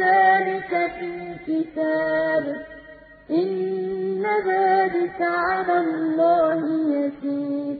ذَٰلِكَ فِي كِتَابٍ ۚ إِنَّ ذَٰلِكَ عَلَى اللَّهِ يَسِيرٌ